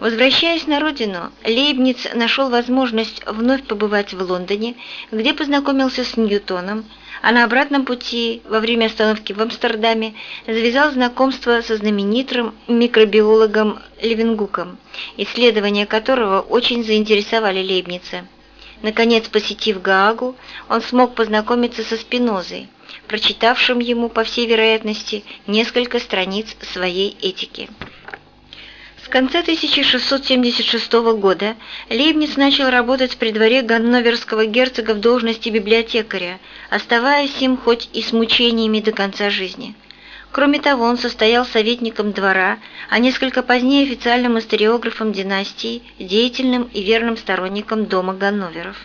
Возвращаясь на родину, Лейбниц нашел возможность вновь побывать в Лондоне, где познакомился с Ньютоном, а на обратном пути, во время остановки в Амстердаме, завязал знакомство со знаменитым микробиологом Левенгуком, исследования которого очень заинтересовали Лейбница. Наконец, посетив Гаагу, он смог познакомиться со Спинозой, прочитавшим ему, по всей вероятности, несколько страниц своей этики конце 1676 года Лейбниц начал работать при дворе ганноверского герцога в должности библиотекаря, оставаясь им хоть и с мучениями до конца жизни. Кроме того, он состоял советником двора, а несколько позднее официальным историографом династии, деятельным и верным сторонником дома Ганноверов.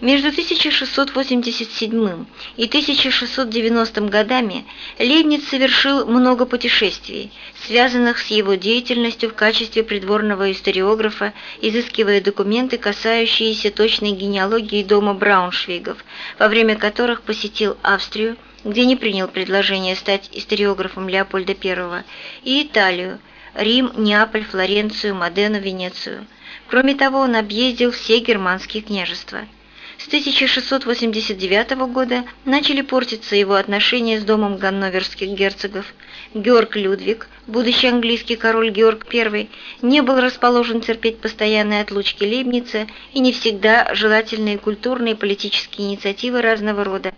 Между 1687 и 1690 годами Лейбниц совершил много путешествий, связанных с его деятельностью в качестве придворного историографа, изыскивая документы, касающиеся точной генеалогии дома Брауншвейгов, во время которых посетил Австрию, где не принял предложение стать историографом Леопольда I, и Италию, Рим, Неаполь, Флоренцию, Модену, Венецию. Кроме того, он объездил все германские княжества – с 1689 года начали портиться его отношения с домом ганноверских герцогов. Георг Людвиг, будущий английский король Георг I, не был расположен терпеть постоянные отлучки Лейбница и не всегда желательные культурные и политические инициативы разного рода